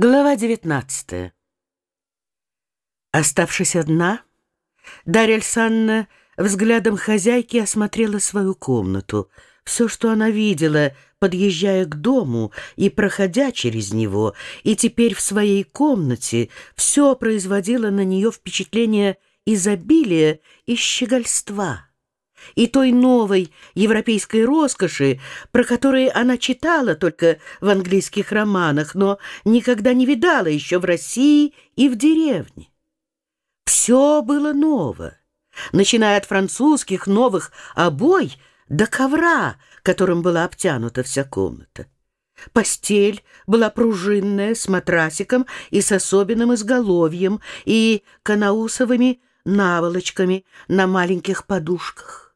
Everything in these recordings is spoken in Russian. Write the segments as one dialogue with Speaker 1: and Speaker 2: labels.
Speaker 1: Глава 19 Оставшись одна, Дарья Александровна взглядом хозяйки осмотрела свою комнату. Все, что она видела, подъезжая к дому и проходя через него, и теперь в своей комнате, все производило на нее впечатление изобилия и щегольства и той новой европейской роскоши, про которые она читала только в английских романах, но никогда не видала еще в России и в деревне. Все было ново, начиная от французских новых обой до ковра, которым была обтянута вся комната. Постель была пружинная, с матрасиком и с особенным изголовьем и канаусовыми наволочками на маленьких подушках.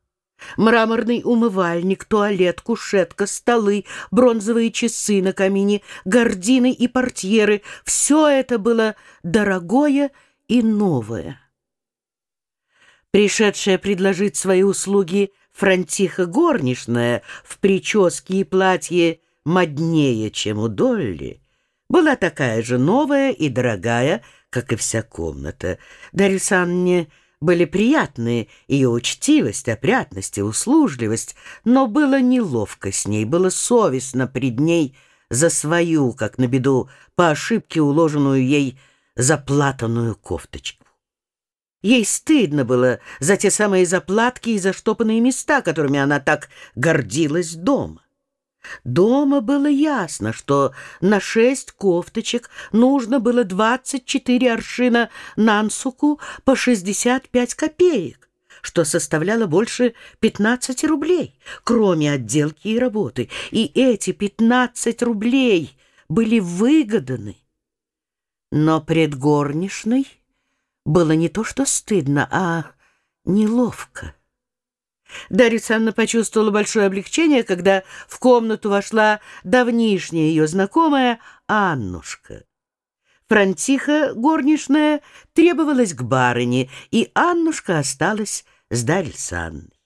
Speaker 1: Мраморный умывальник, туалет, кушетка, столы, бронзовые часы на камине, гардины и портьеры — все это было дорогое и новое. Пришедшая предложить свои услуги Франтиха горничная в прическе и платье моднее, чем у Долли, была такая же новая и дорогая, как и вся комната. Дарья Санне были приятные ее учтивость, опрятность и услужливость, но было неловко с ней, было совестно пред ней за свою, как на беду, по ошибке уложенную ей заплатанную кофточку. Ей стыдно было за те самые заплатки и заштопанные места, которыми она так гордилась дома. Дома было ясно, что на шесть кофточек нужно было 24 аршина нансуку по 65 копеек, что составляло больше 15 рублей, кроме отделки и работы. И эти 15 рублей были выгоданы. Но пред горничной было не то что стыдно, а неловко. Дарья Александровна почувствовала большое облегчение, когда в комнату вошла давнишняя ее знакомая Аннушка. Франтиха, горничная, требовалась к барыне, и Аннушка осталась с Дарьей Александровной.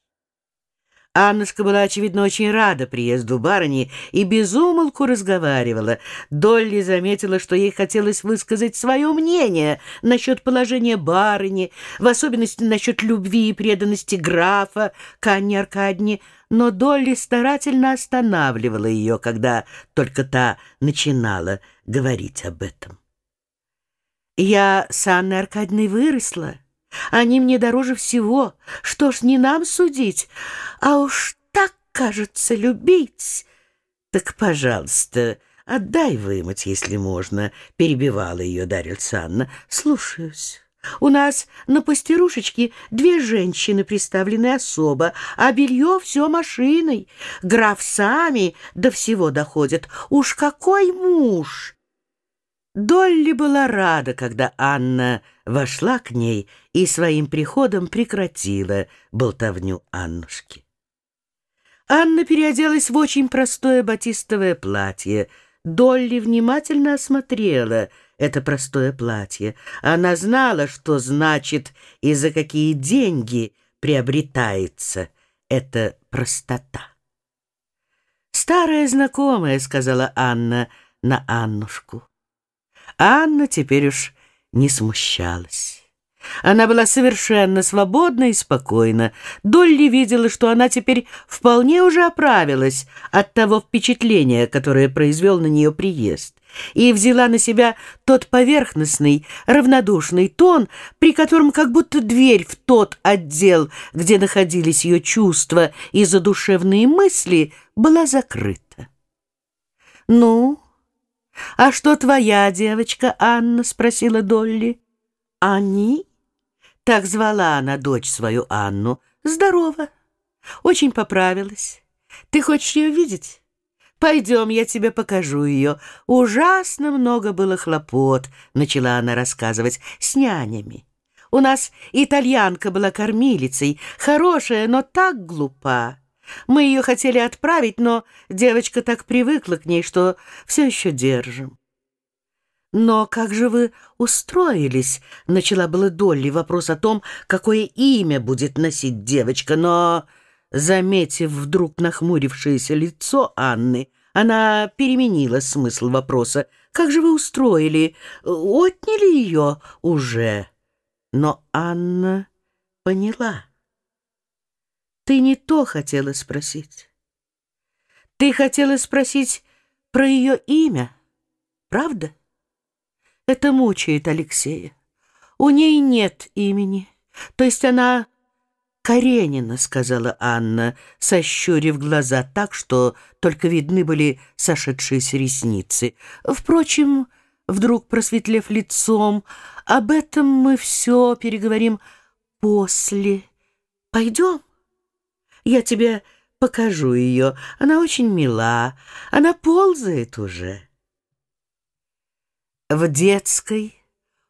Speaker 1: Аннушка была, очевидно, очень рада приезду барыни и безумолку разговаривала. Долли заметила, что ей хотелось высказать свое мнение насчет положения барыни, в особенности насчет любви и преданности графа к Анне но Долли старательно останавливала ее, когда только та начинала говорить об этом. «Я с Анной Аркадьной выросла». Они мне дороже всего. Что ж, не нам судить, а уж так, кажется, любить. Так, пожалуйста, отдай вымыть, если можно, — перебивала ее Дарья Александровна. Слушаюсь. У нас на пастерушечке две женщины представлены особо, а белье все машиной. Граф сами до всего доходит. Уж какой муж! Долли была рада, когда Анна вошла к ней и своим приходом прекратила болтовню Аннушки. Анна переоделась в очень простое батистовое платье. Долли внимательно осмотрела это простое платье. Она знала, что значит и за какие деньги приобретается эта простота. «Старая знакомая», — сказала Анна на Аннушку. Анна теперь уж не смущалась. Она была совершенно свободна и спокойна. Долли видела, что она теперь вполне уже оправилась от того впечатления, которое произвел на нее приезд, и взяла на себя тот поверхностный, равнодушный тон, при котором как будто дверь в тот отдел, где находились ее чувства и задушевные мысли, была закрыта. «Ну?» «А что твоя девочка Анна?» — спросила Долли. «Они?» — так звала она дочь свою Анну. «Здорово. Очень поправилась. Ты хочешь ее видеть?» «Пойдем, я тебе покажу ее. Ужасно много было хлопот», — начала она рассказывать, — «с нянями. У нас итальянка была кормилицей, хорошая, но так глупа. Мы ее хотели отправить, но девочка так привыкла к ней, что все еще держим. «Но как же вы устроились?» — начала была Долли вопрос о том, какое имя будет носить девочка, но, заметив вдруг нахмурившееся лицо Анны, Она переменила смысл вопроса. «Как же вы устроили? Отняли ее уже?» Но Анна поняла. «Ты не то хотела спросить. Ты хотела спросить про ее имя, правда?» Это мучает Алексея. У ней нет имени. То есть она «Каренина», — сказала Анна, сощурив глаза так, что только видны были сошедшиеся ресницы. Впрочем, вдруг просветлев лицом, об этом мы все переговорим после. Пойдем? Я тебе покажу ее. Она очень мила. Она ползает уже. В детской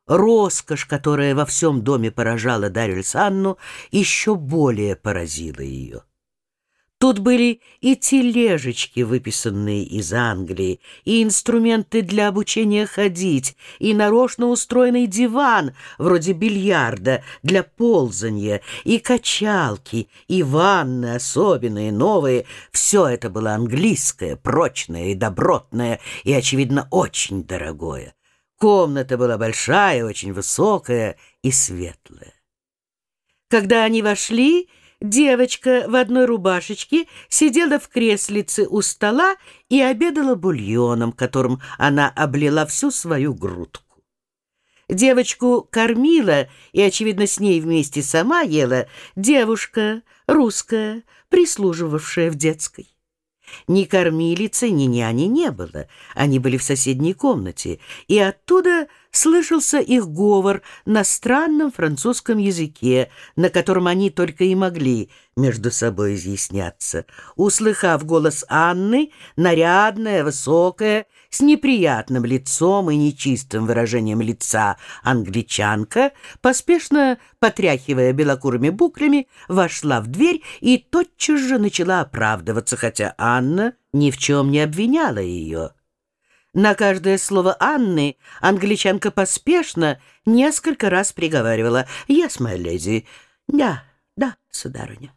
Speaker 1: Роскошь, которая во всем доме поражала Дарью Александру, еще более поразила ее. Тут были и тележечки, выписанные из Англии, и инструменты для обучения ходить, и нарочно устроенный диван, вроде бильярда, для ползания, и качалки, и ванны особенные, новые. Все это было английское, прочное и добротное, и, очевидно, очень дорогое. Комната была большая, очень высокая и светлая. Когда они вошли, девочка в одной рубашечке сидела в креслице у стола и обедала бульоном, которым она облила всю свою грудку. Девочку кормила, и, очевидно, с ней вместе сама ела, девушка русская, прислуживавшая в детской. Ни кормилицы, ни няни не было. Они были в соседней комнате, и оттуда слышался их говор на странном французском языке, на котором они только и могли между собой изъясняться. Услыхав голос Анны, нарядная, высокая, с неприятным лицом и нечистым выражением лица англичанка, поспешно потряхивая белокурыми буклями, вошла в дверь и тотчас же начала оправдываться, хотя Анна ни в чем не обвиняла ее. На каждое слово Анны англичанка поспешно несколько раз приговаривала «Yes, my lady». «Да, да, сударыня».